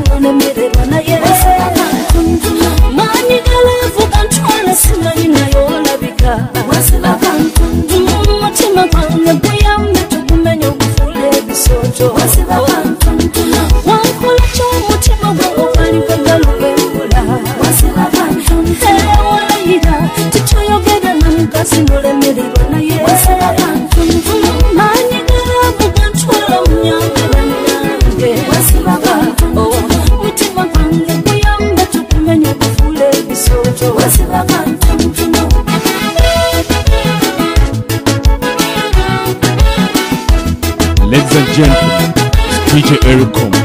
mukazi onemererwa DJ Ericom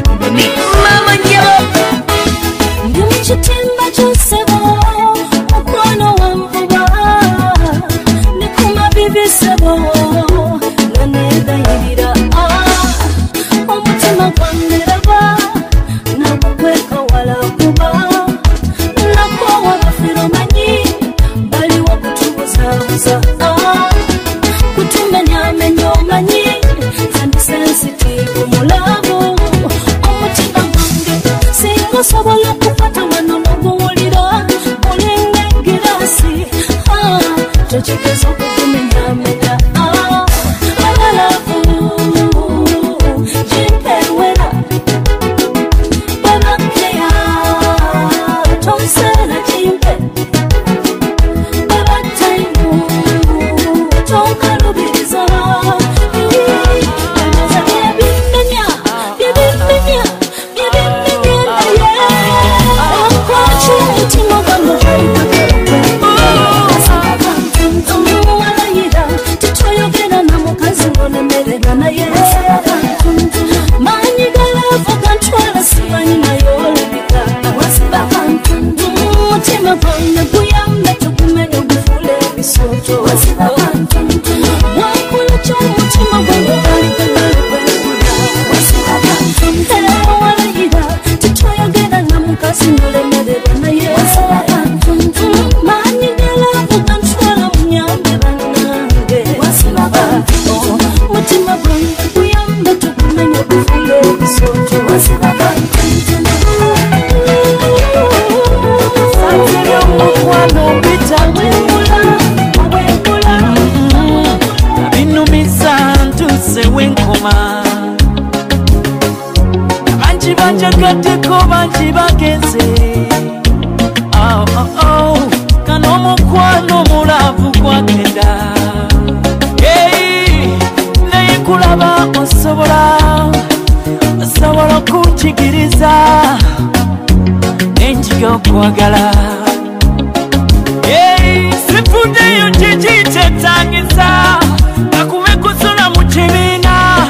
nkwagala sifundeyo kikiteetagisa kakube kusula mu kibiina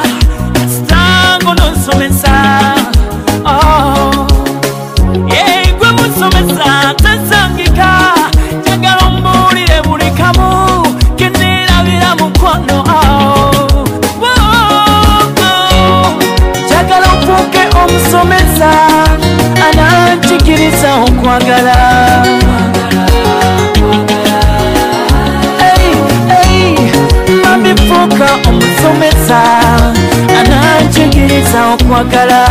kasitango nonsomesa oh. gwe musomesa tensangika njagala ombuulire buli kamu. Kenirabira mukono oh. njagala ofuuke omusomesa. Ana. kkiriza okwagala. Mamifuuka omusomesa. Ananjigiriza okwagala.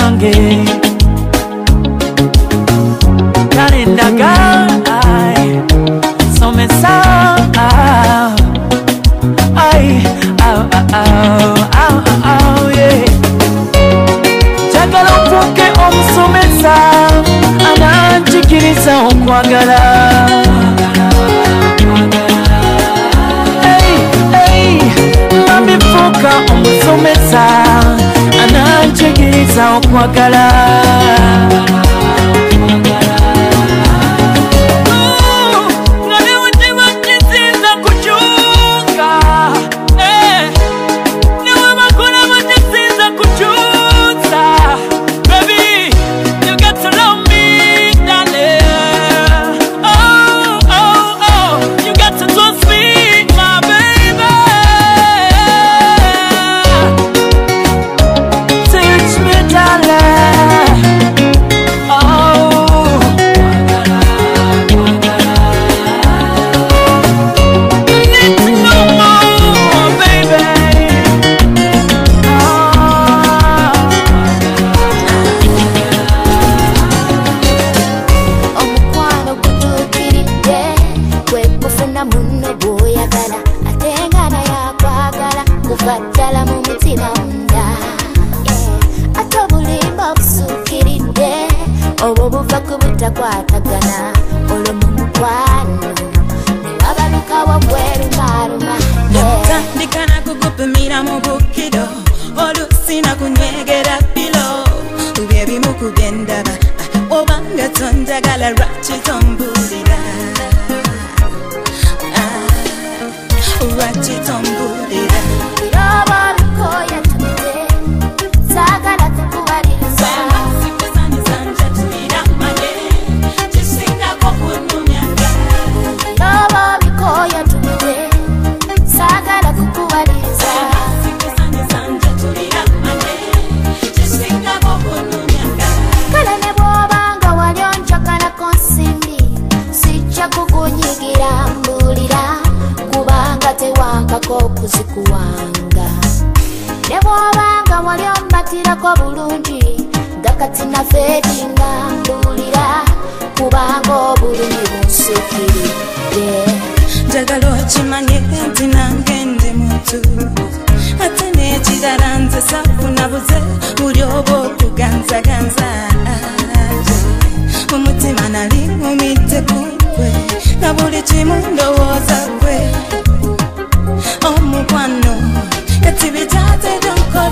yange gakugatirako bulungi nga kati naffe tinga mpulira kubanga obulumi bunsukiridde njagala okimanye nti nange ndi muntu ate n'ekirala nze sakunabuze buli oba otuganzaganza omutima nali mumidde kugwe na buli kimu ndowooza gwe omukwano etibitate donkol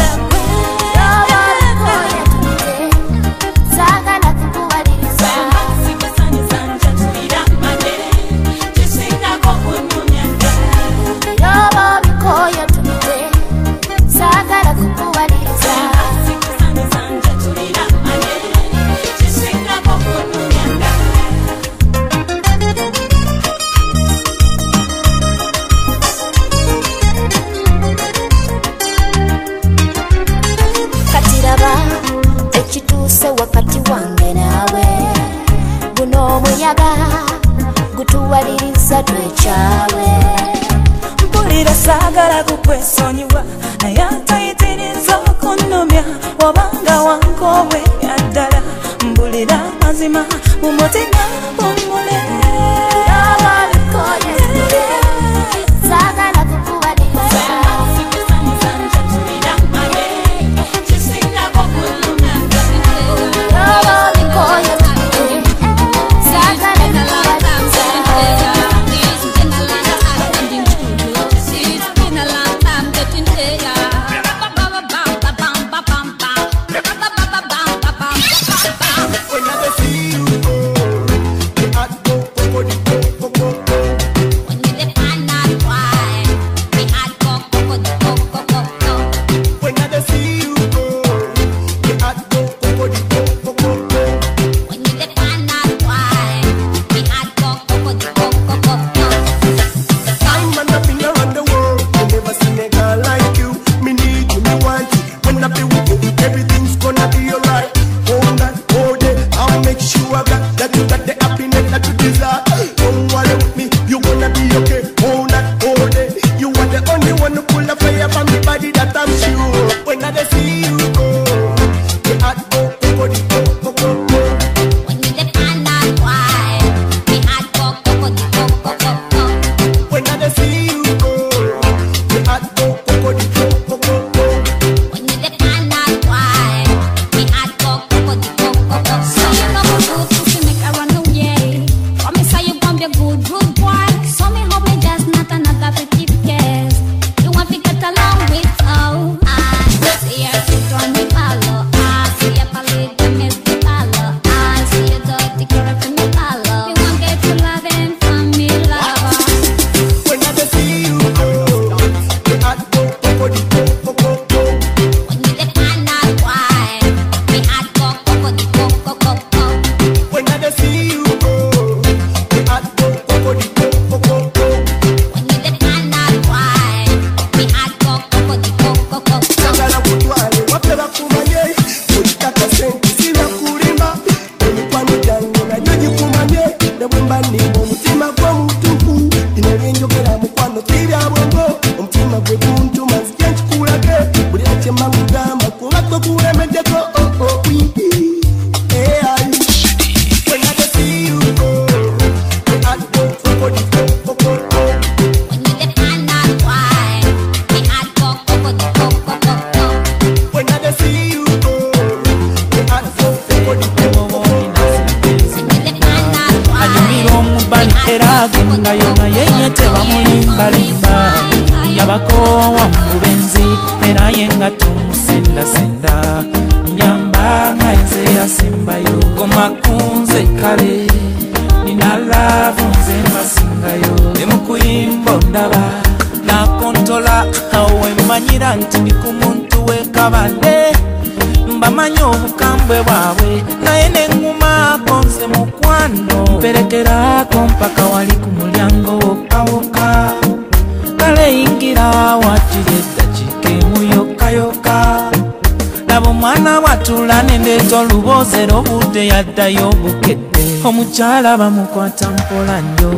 yo bukedde. Omukyala bamukwata mpola nnyo.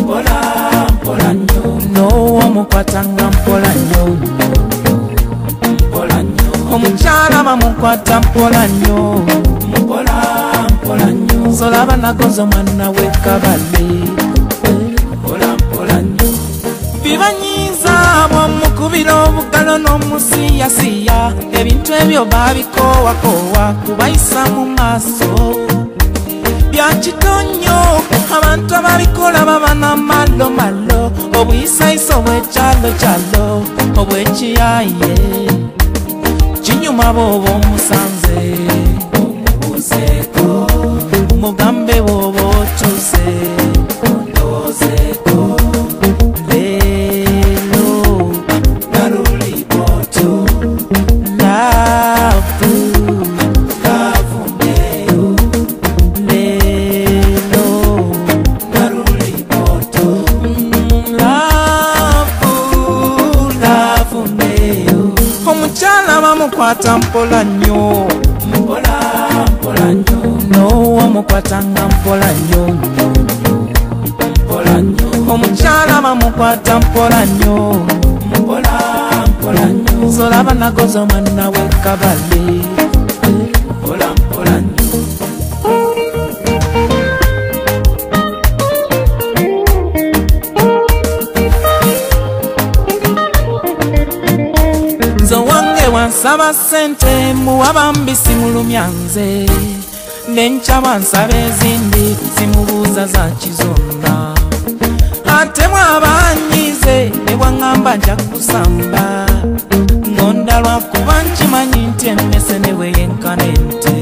Mpola mpola nnyo. Noowa omukwata nga mpola nnyo. Mpola nnyo. Ba bamukwata mpola nnyo. Mpola mpola nnyo. Solaba nakoze omwana wekabale mpola mpola nnyo. Bibanyiiza bwamu bakubira obugalo n'omusiyasiya ebintu ebyo babikowakoowa kubayisa mu maaso. Byakitonyo abantu ababikola baba namalomalo obuyisayisa obwekyalokyalo obwekiyaye kinyuma booba omusanze omubuuzeeko. Mugambe booba otuuse omukwata mpola nnyo n'owomukwatanga mpola nnyo omukyala bamukwata mpola nnyo nsolaba nagoza omwana wekabale saba ssente muwaba mbisi mulumya nze. Nenkyaba nsaba ezindi zimubuuza za kizonna ate mwabanyize ne bwaŋŋamba nja kusamba. Ng'ondalwa kuba nkimanyi nti emmese ne bweyenkana ente.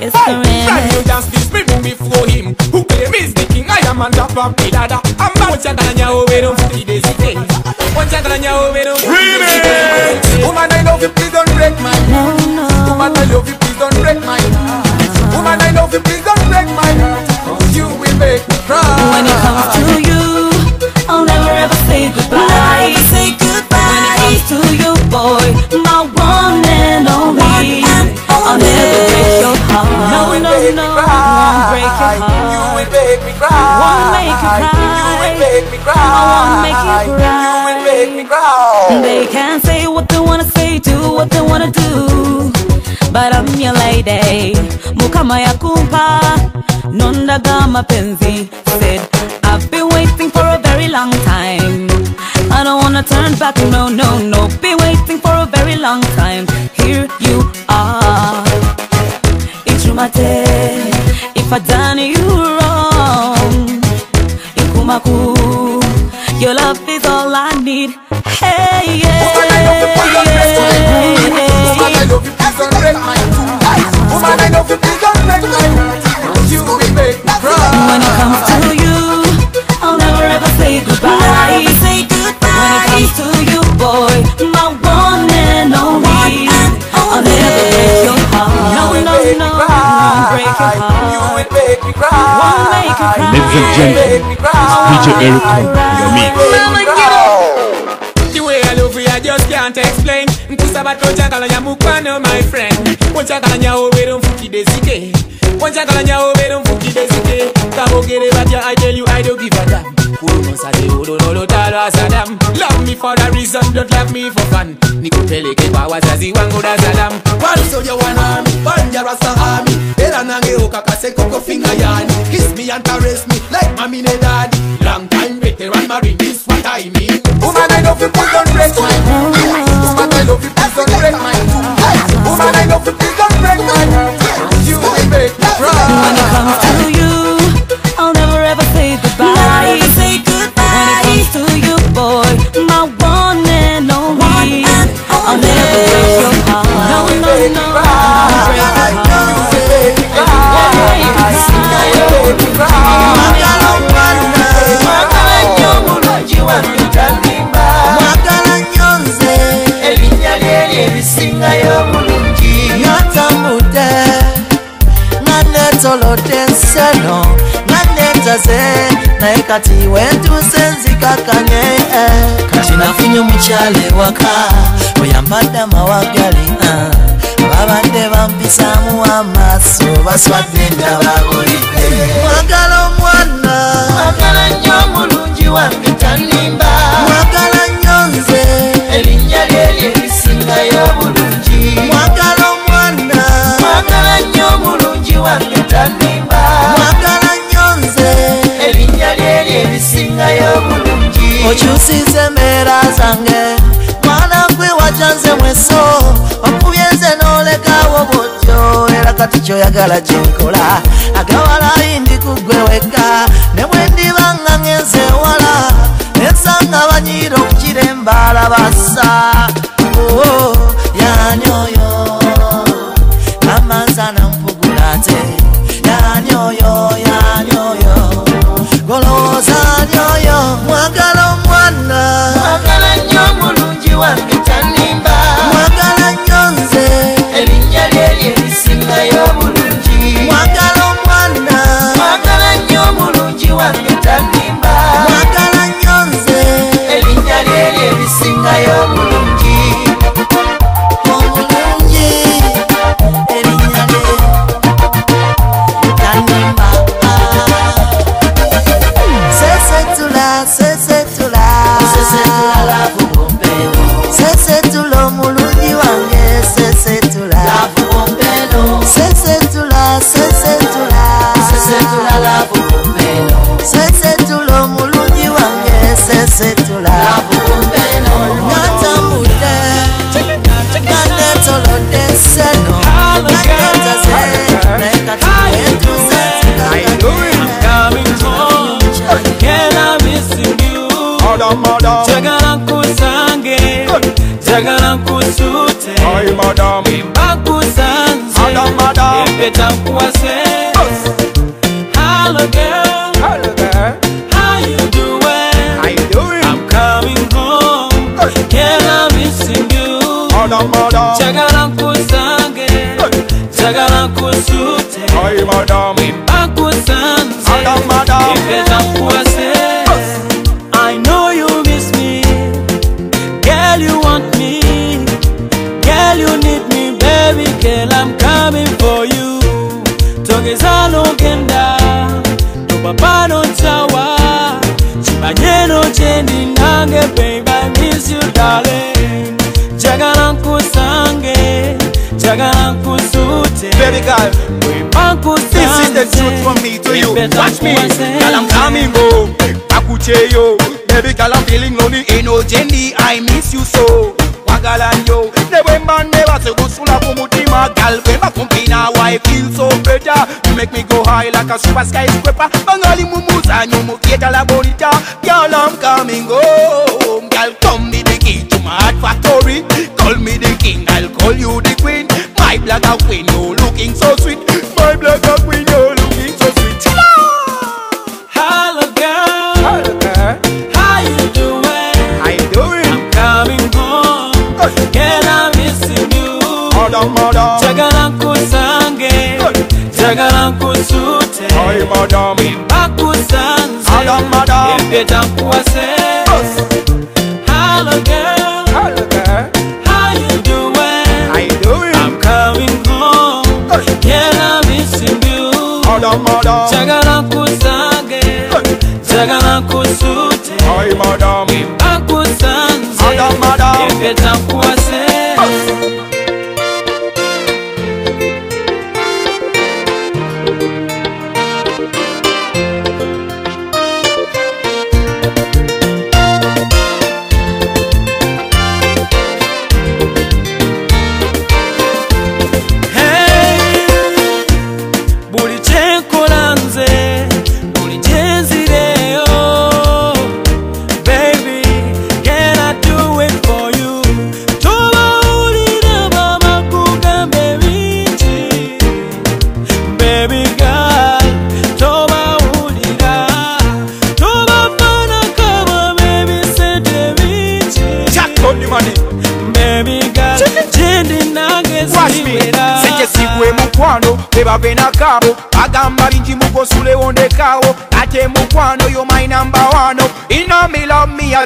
It's hey, Brand new dance this me do before him. Who claim is the king? I am on top of the ladder I'm not one chant on your way down three days? A day One chant on your way down three days? A day Woman I love you. Please don't break my make you cry. You make me cry. They can say what they wanna say, do what they wanna do. But I'm your lady, mukama ya kumpa, nondaga mapenzi. Said I've been waiting for a very long time. I don't wanna turn back, no, no, no. Be waiting for a very long time. Here you are. Ichumate, if I done you wrong, Ikumaku, your love is all I need. Hey, yeah. Woman, I love you, please don't break my heart. Woman, I love you, please don't break my heart. Woman, I love you, please don't break my heart. You will make me cry. When it comes to you, I'll never ever say goodbye. Never say goodbye. When it comes to you, boy, my one and only, I'll never break your heart. No, no, no, break your You heart. will make me cry. Won't make you cry. Ladies and gentlemen, Make me cry. DJ Ericom in the mix. The way I love you, I just can't explain. Nkusaba tonjagalanya mukwano, my friend. Onjagalanya obero nfukide zike. Onjagalanya obero nfukide zike. Kabogere batya, I tell you I don't give a damn. Kuno sade udono lotalo Saddam. Love me for a reason, don't love me for fun. Nikupeleke kwa wazazi wangu Dar es Salaam. Walisoja wanami, banja rasta army Era nange ukakase koko finger yani Kiss me and caress me like mommy and daddy Long time veteran marine, this what I mean Woman, I love you, please don't break my heart. Woman, I love you, please don't break my heart. Woman, I love you, please don't break my heart. You make me cry. Netolodde enseno nga netaze naye kati wentuuse nzikakanye eh. kati nafunye omukyala ewaka oyambadde amawagali ah. ababadde bampisaamu amaaso baswadde ndababulidde mwagala omwana mwagala nnyo omulungi wange tanimba mwagala nnyo nze erinnya lyeri erisingayo obulungi omulungi wange tanimba mwagala nnyo nze. Erinnya lyeri erisingayo obulungi okyusiza embeera zange. Mwana gwe wajanze mweso. Wakubye nze n'olekawo bwotyo. Era kati kyoyagala kyenkola. Agawala yindi kugwe weka ne bwe ndiba nga ngenze ewala ensanga banyiira okukira embaala bassa Oh, yani oyo hi, madam, mbakusanze Madam, madam. empeta nkuwase Hello girl, hello there. how you doing? How you doing? I'm coming home, girl I'm missing you? Madam, madam, jagala nkusange jagala nkusute hi, madam, mbakusanze Madam, madam. empeta nkuwase Toba pano ntawa chimanyeno chendi nange baby I miss you darling jagala nkusange jagala nkusute Baby girl, this is the truth from me to you. Watch me, girl, I'm coming home. Akucheyo, baby girl, I'm feeling lonely. Ain't no Jenny, I miss you so. Wagalanyo, never man never say kusula kumutima Girl, when in now, I feel so better. You make me go high like a super skyscraper. Bangali mumuza, nyumu kieta la bonita. Girl, I'm coming home. Girl, come be the key to my heart factory. Call me the king, I'll call you the queen. My black queen, you looking so sweet. My black queen, Madam, Jagala nkusange, jagala nkusute. Hi, madam Bakusanze, Madam, madam empeta nkuwase. Hello girl, Hello, girl how you doing? How you doing? I'm coming home, girl I'm missing you. Madam, madam Jagala nkusange, jagala nkusute. Hi, madam Bakusanze, Madam, madam empeta nkuwase.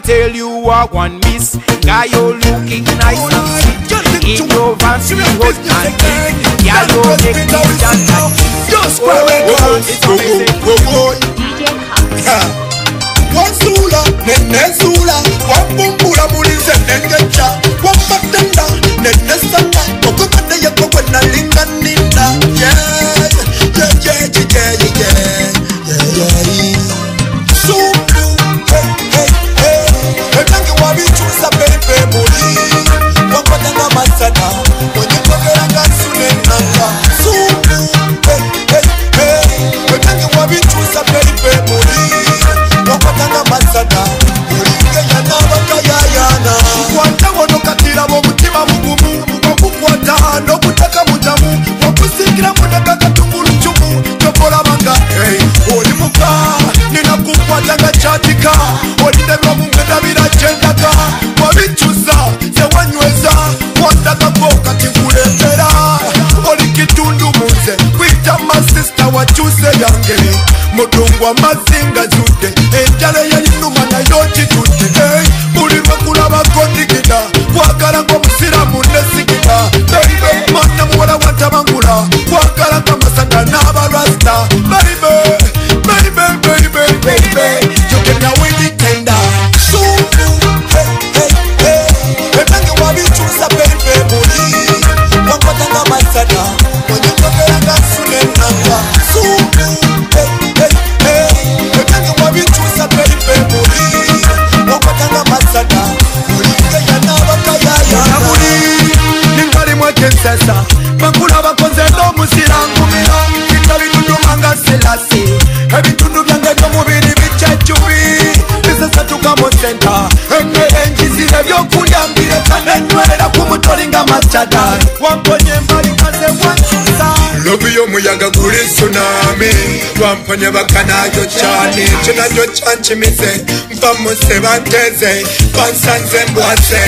Tell you what one miss. Guy you're looking nice. And sweet in your fancy hot and clean yeah you make mudungwa mazinga chu after dark wamponya embalikaze wansusa lobi y'omuyaga guli tsunami. Twamponya bakanayo cyane ekyo nakyo kyankimize mva muse banteze. Bansanze mbwase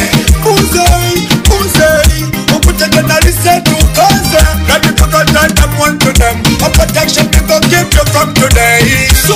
uzei uzei okutega nalisetukaze kati tukatanda mwantudem a protection we go give you from today. so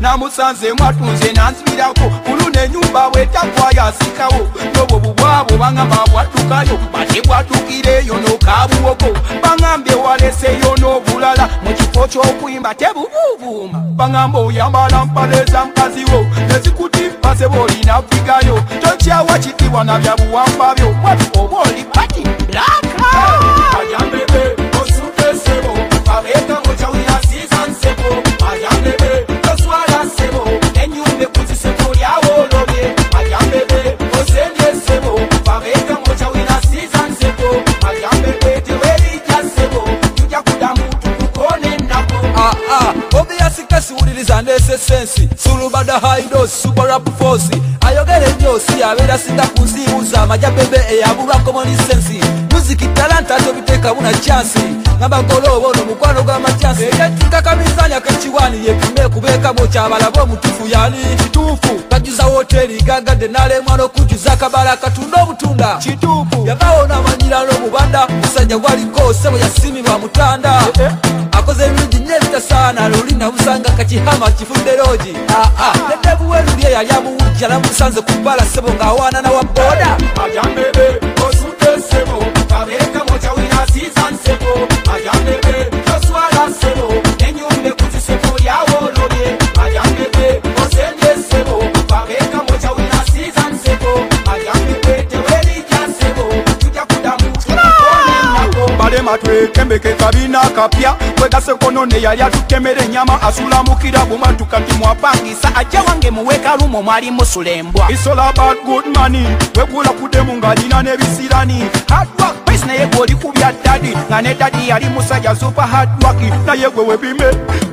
namusanze mwatunze nansibirako kulu nenyumba bwetakwa yasikawo n'obwo bwabwo baŋamba bwaddukayo bate bwaddukireeyo n'okaabuwoko baŋambye waleseyo n'obulala mu kifo ky'okuyimba tebubuubuuma baŋamba oyambala mpale za mukazi wo nezikuti mpase bw'olina vigayo tokyawa kitiibwa na byabuwangwa byo bwatu oba oli pati blaka Ah, obviously kasiwuliriza ndese sensi sulubada haidos superap force. Ayogera enyosi abeera singa kunzibuza amajabebe eyabulwa common sense. Muziki talanta tobiteeka buna chansi ngamba golooba ono mukwano gw'amachansi ekyetikakabizanya kekiwani yepime kubeekamu kyabalaba omutufu yani kituufu bajuza woteri gagadde nalemwa n'okujuza kabala katunda obutunda kituufu yagawo n'amanyira n'omubanda musajja gwaliko sebo yasimibwa mutanda. Akoze ebirungi omwana lulinda musanga kakihama kifudde logi aa ah, ah. nedde buweru lye yali amuwujja namusanze ku bbala ssebo ng'awaana na wa booda ajambebe osuda amatwekembeke kabi kapya. Kwegase kono ne yali atukemera nyama. Asula mukira bwemwantu kati mwapangisa. Ajja wange muweekalumu mwali musula embwa isolabagudmani wegulakudemu ng'alina n'ebisirani hadwa pesi naye gweoli kubya dadi nga ne dadi yali musajja supa hadwaki naye gwe webime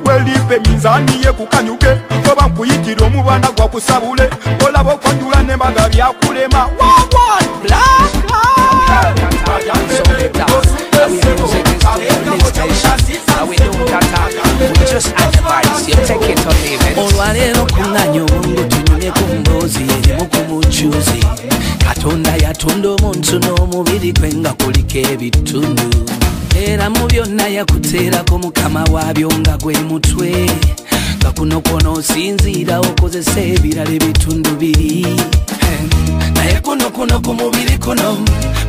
welipe minzaani ye kukanyuke. Oba nkuyitira omubana gwakusabule olaba okwanjula nembaga byakulema. Wawan blaka we music is to administration. Now we don't attack, we just advise. You take it or leave it. olwaleero kuŋŋanya obwongo tunyumye ku mboozi erimu ku mucuuzi katonda yatunda omuntu n'omubiri gwe nga kuliko ebitundu era mu byonna yakuteerako mukama waabyo nga gwe mutwe nga kuno kwona osinziira okozesa ebirala ebitundu biri naye kuno kuno ku mubiri kuno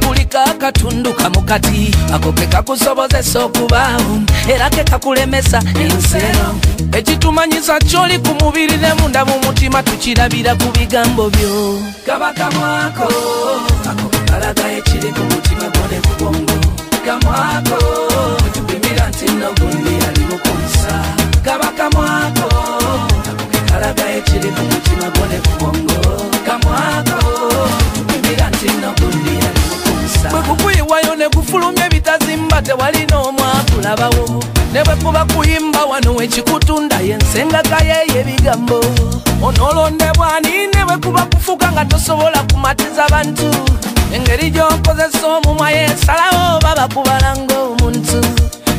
kuliko akatundu kamu kati ako ke kakusobozesa okubaawo. Era ke kakulemesa ensero. Ekitumanyisa kyoli ku mubiri ne munda mu mutima tukirabira ku bigambo byo. Kaba kamwako ako kekalaga ekiri ku mutima gwo ne ku bwongo. Kamwako tupimira nti nno gundi ali mukunsa kaba kamwako ako kekalaga ekiri ku mutima gwo ne ku bwongo ebitazimba tewalina omwakulabawo ne bwe kuba kuyimba wano wekikutunda yensengaka yeyo ebigambo onoolondebwani ne bwe kuba kufuuka nga tosobola kumatiza bantu. Engeri gy'okozesa omumwa yesalawo baba kubala ng'omuntu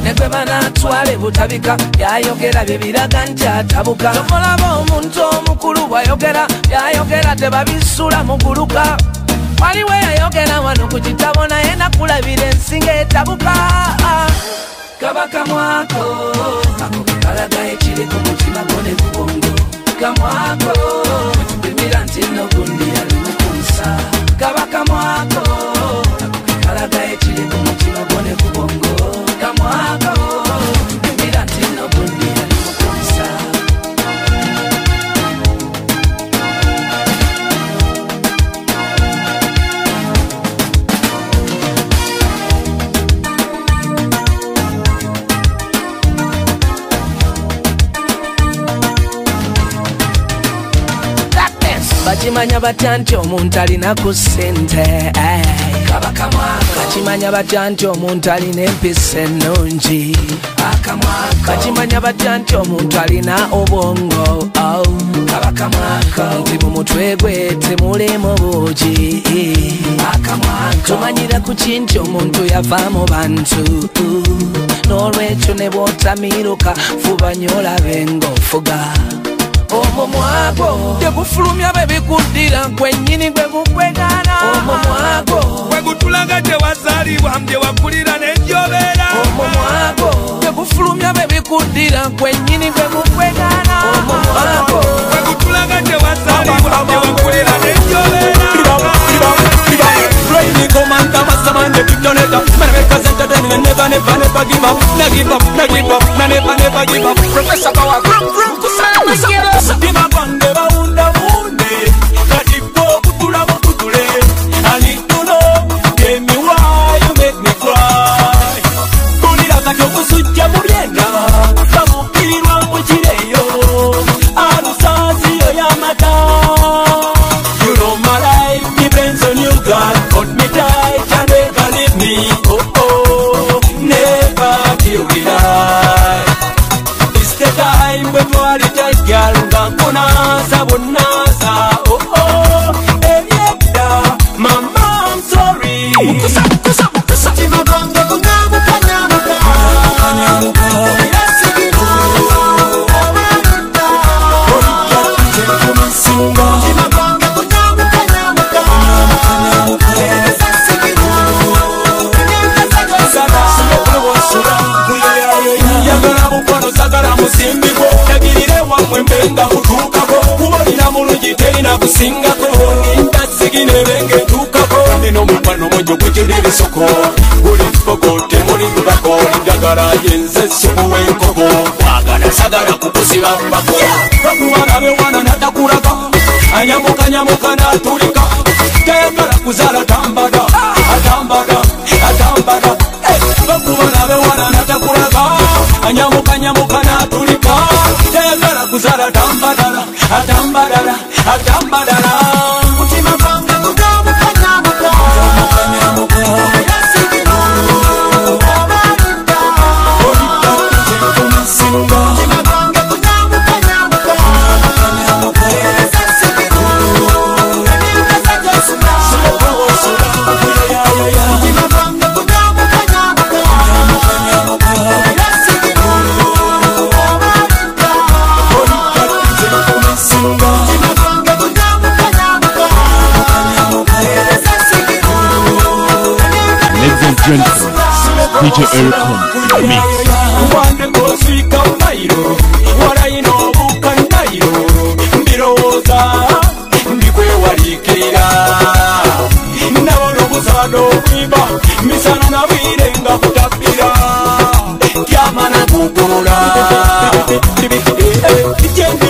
ne gwe banaatwala ebutabika byayogera bye biraga nti atabuka. Tomulaba omuntu omukulu bwayogera byayogera tebabisula muguluka waliwo eyayogera wano ku kitabo naye nakulabira ensinga etabuka. Kabaka mwako ako kakalaga ekiriko mu kimago ne ku bwongo kamwako wetupimira nti nogundi yalimu ku nsa kabaka bakimanya batya nti omuntu alina ku ssente bakimanya batya nti omuntu alina empisa ennungi? Bakimanya batya nti omuntu alina obwongo? Oh. nti mu mutwe gwe temulimu buugi. Tumanyira ku ki nti omuntu yava mu bantu? N'olwekyo ne bwotamiruka fuba nyo olabe ng'ofuga omumwa gwo. Tegufulumya be bikuddira gwennyini gwe gukwegana omumwa gwo. Wegutulaga tewazaalibwa mbye wakulira nenjobeera omumwa gwo. Tegufulumya be bikuddira gwennyini gwe gukwegana omumwa gwo. Wegutulaga tewazaalibwa mbye wakulira nenjobeera Rainy commander, mastermind, the detonator Man make us entertain and never, never, never give up. Never give up, never give up, never, never give up. Professor Power, vroom, vroom, kusana, kusana Dima bande, baunda, munde ye nze sukuwa enkoko kwagala sagala kukusiba mbako bakubalabewana natakulaka anyamukanyamukana atulika teyagala kuzaala tambada DJ Ericom Mix Wande bosika mairo Warayino buka nairo Mbiroza Mbikwe walikira. Nabolo kusado kwiba Misana na vire nga kutapira. Kiama na kukula. Tibi tibi tibi tibi tibi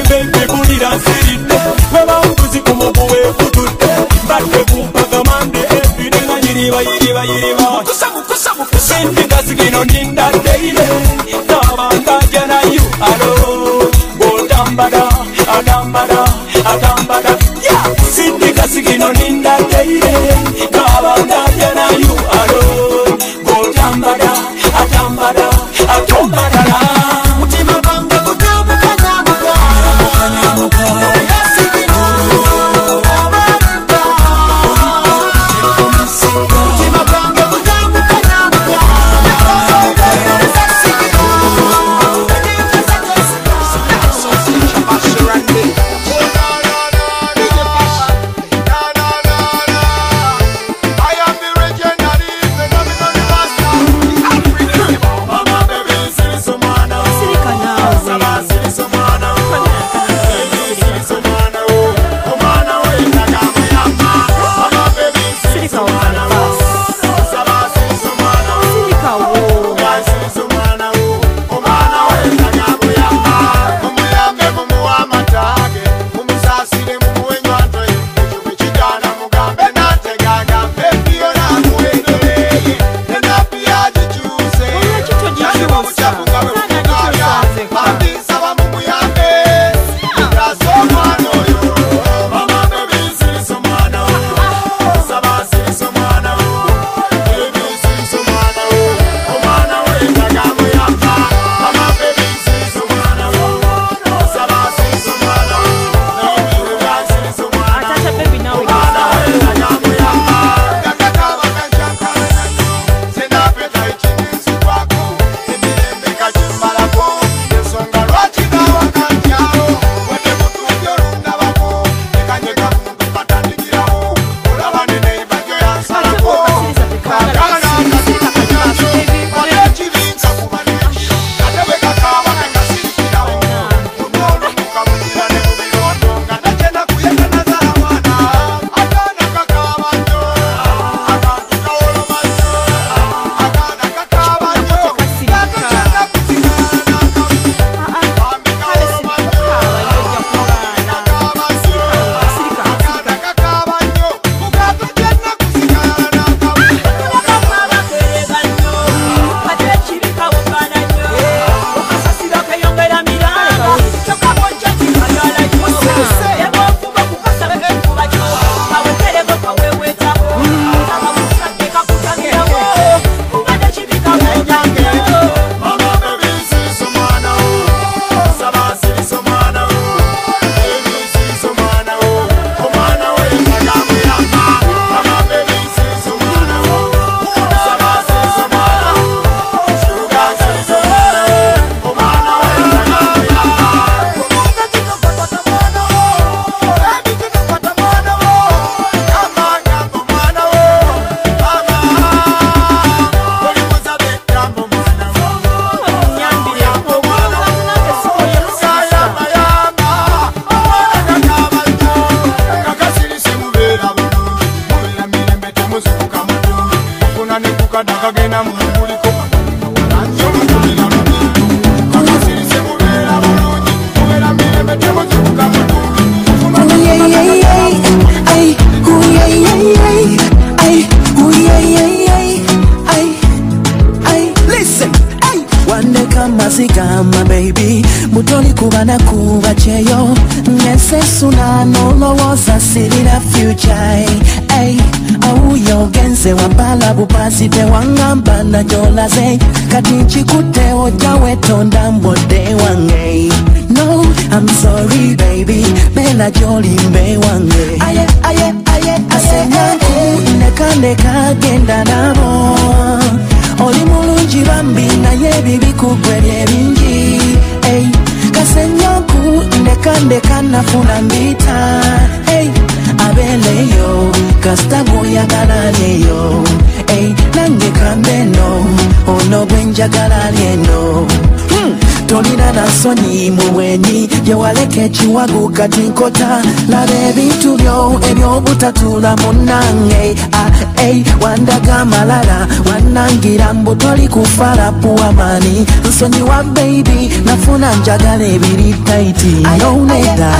ndeke kiwago kati nkota laba ebintu byo eby'obutatula munnange aa ah, wandaga amalala wannangira mbu toli kufalapu amaani nsonyiwa beibi nafuna njagala ebiri taiti noneda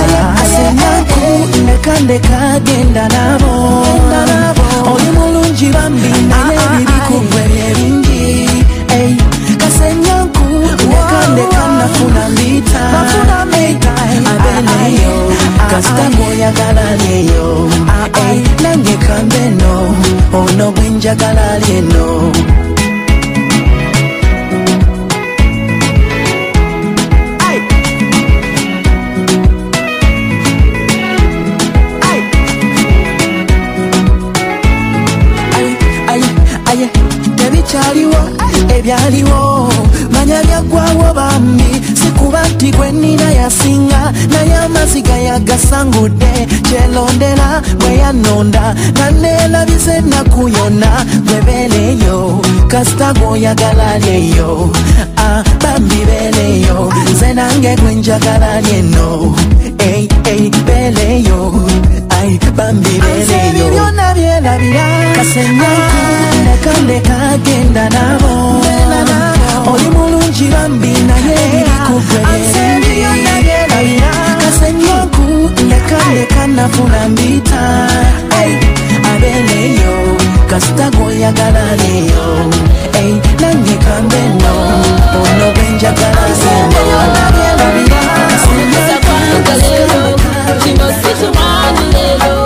asenyaku ndeka ndeka genda nabo. Oli mulungi bambi oyagala lyeyo ah, bambi beleyo nze nange gwe njagala lyeno ei beleyo ai bambi beleyo byona byerabira kasenyaku genda nabo. Oli mulungi bambi naye. Ebirikugweerabira kasenyaku lekaleka nafuna mbita. Abeleyo Kasitago oyagala leero Ey nange kambe no Ono benjagala leero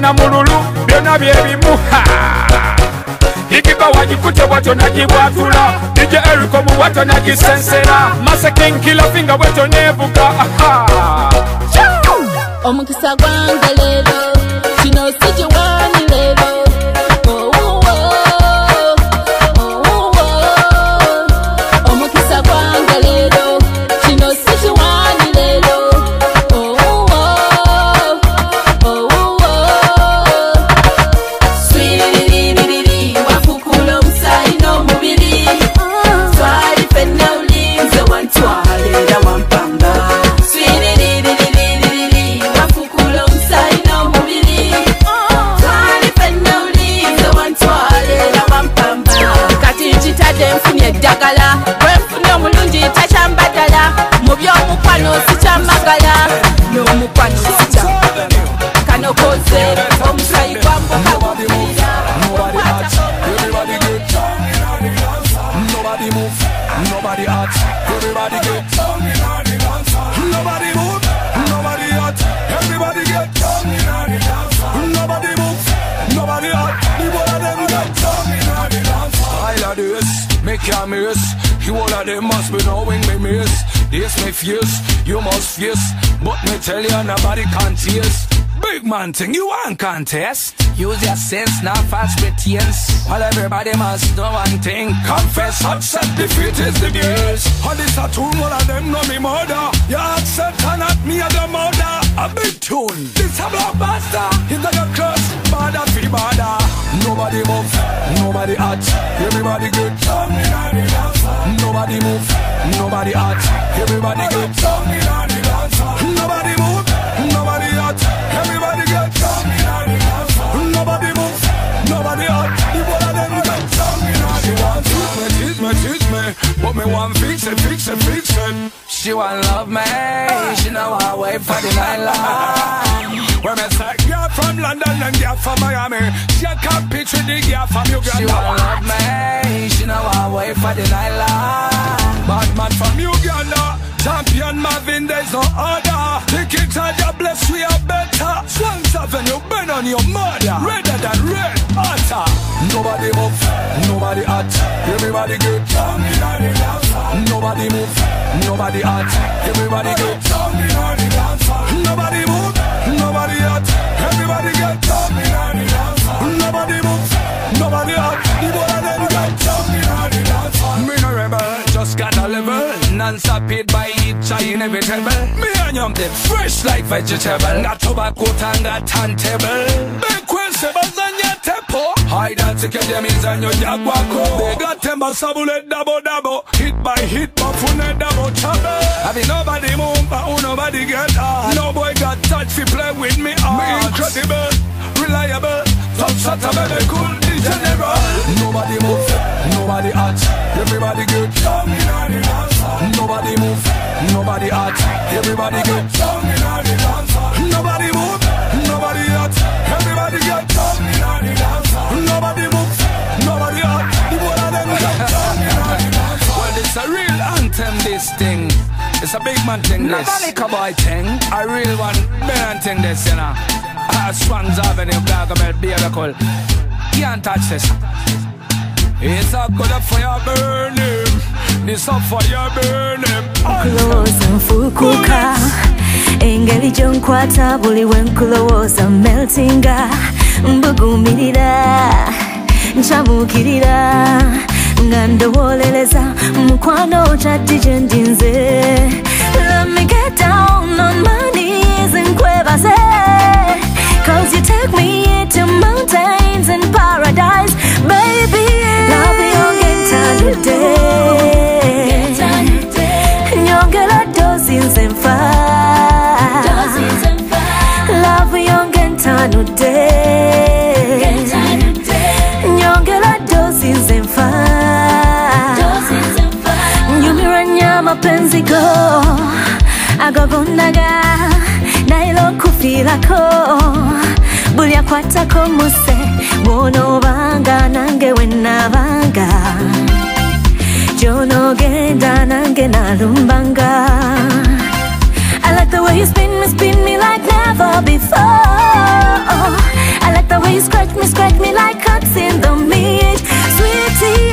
na mululu byona byebimu ikiba wagikute bwato nagibwatula dije erikomu bwato nagisensera masekenkirafi finga bweto nebuka omukisa gwange leero you, nobody can taste. Big man thing, you want contest? Use your sense, not fast pretense. While everybody must know one thing. Confess, upset, defeat is the gears. All this a tune, one of them know me murder. You accept and not me as the murder. A big tune, this a blockbuster. It's like a curse, bada fi bada. Nobody move, nobody hot. Everybody good. Nobody move, nobody hot. Everybody good. Nobody move, nobody But me want fix it, fix it, fix it. She want love me. She know I wait for the night line. When me say girl from London and girl from Miami, she can't picture the girl from Uganda. She want love me. She know I wait for the night line. Bad man from Uganda. Champion Marvin, there's no other. Tickets are your bless, we are better. Swans Avenue, burn on your mother. Redder than red, hotter. Nobody move, nobody hot. Everybody good. Nobody move, nobody hot. Everybody good. Nobody move, nobody hot. Everybody get Nobody move, nobody hot. The of them get Me no rebel, just got a level. Non-stop paid by each eye inevitable. Me and young them fresh like vegetable. Got tobacco and got turntable. Big questions on your tempo. Hide that ticket them is on your jaguaco. They got them a sabule double double. Hit by hit, but fune double trouble. I mean nobody move, but who nobody get on. No boy got touch, fi play with me. Me incredible, reliable. Top a very cool, the general. Nobody move, nobody hot. Everybody good. Nobody move, nobody hot. Everybody good. Nobody move. Everybody get Nobody move, nobody. The of them get Well, it's a real anthem, this thing. It's a big man thing, this. Not a liquor boy thing. A real one, better thing, this, you know. Ah, Swans Avenue, Gargamel, Beautiful. Can't touch this. It's a good fire burning. This a fire burning. kulowooza nfuukuka engeri gyonkwata buli we nkulowooza meltinga. Mbugumirira nkyamukirira nga ndowoolereza mukwano kyaddi gye ndinze. Let me get down on my knees and nkwebaze Cause you take me into mountains and paradise Baby. Love you today nyongera dozi nze nfa love yonge ntanudde nyongera dozi nze nfa nyumirwa nnyo amapenzi go agagondaga naye nange nange I like the way you spin me, spin me like never before. I like the way you scratch me, scratch me like cuts in the meat. Sweetie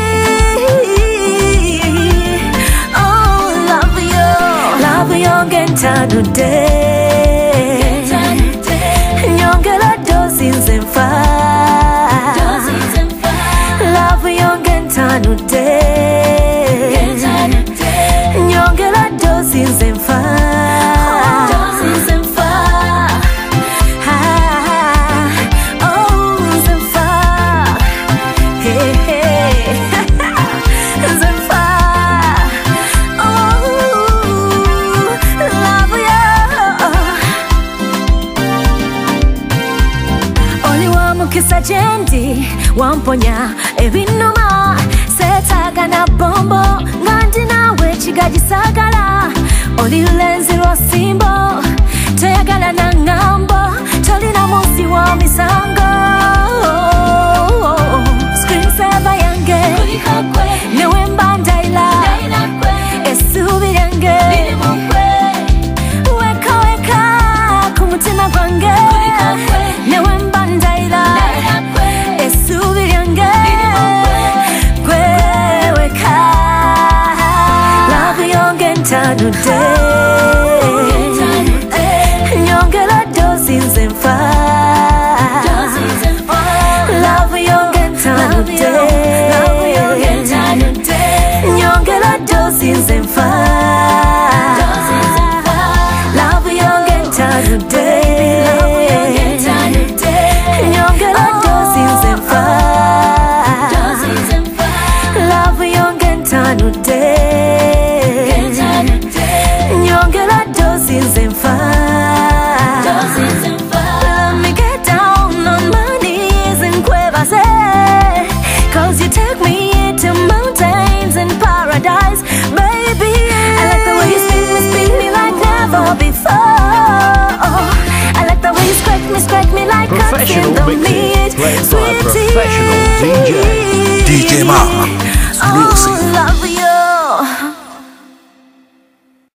Oh, love you Love you, gentanudde Nyongera dozens and far. Dozens and far. Ah, oh, and far. Hey, hey. and far. Oh, love you. Oli wamukisa gyendi wamponya ebinuma seetaaga na bombo nga ndi naawe ekigagisagala olilenzi lwa simbo toyagala na ng'ambo tolina munsi wa misango skrinseva yange newe mba ndayira essuubi lyange weka weka ku mutima gwange nyongera mixing played by professional DJ. DJ Mark,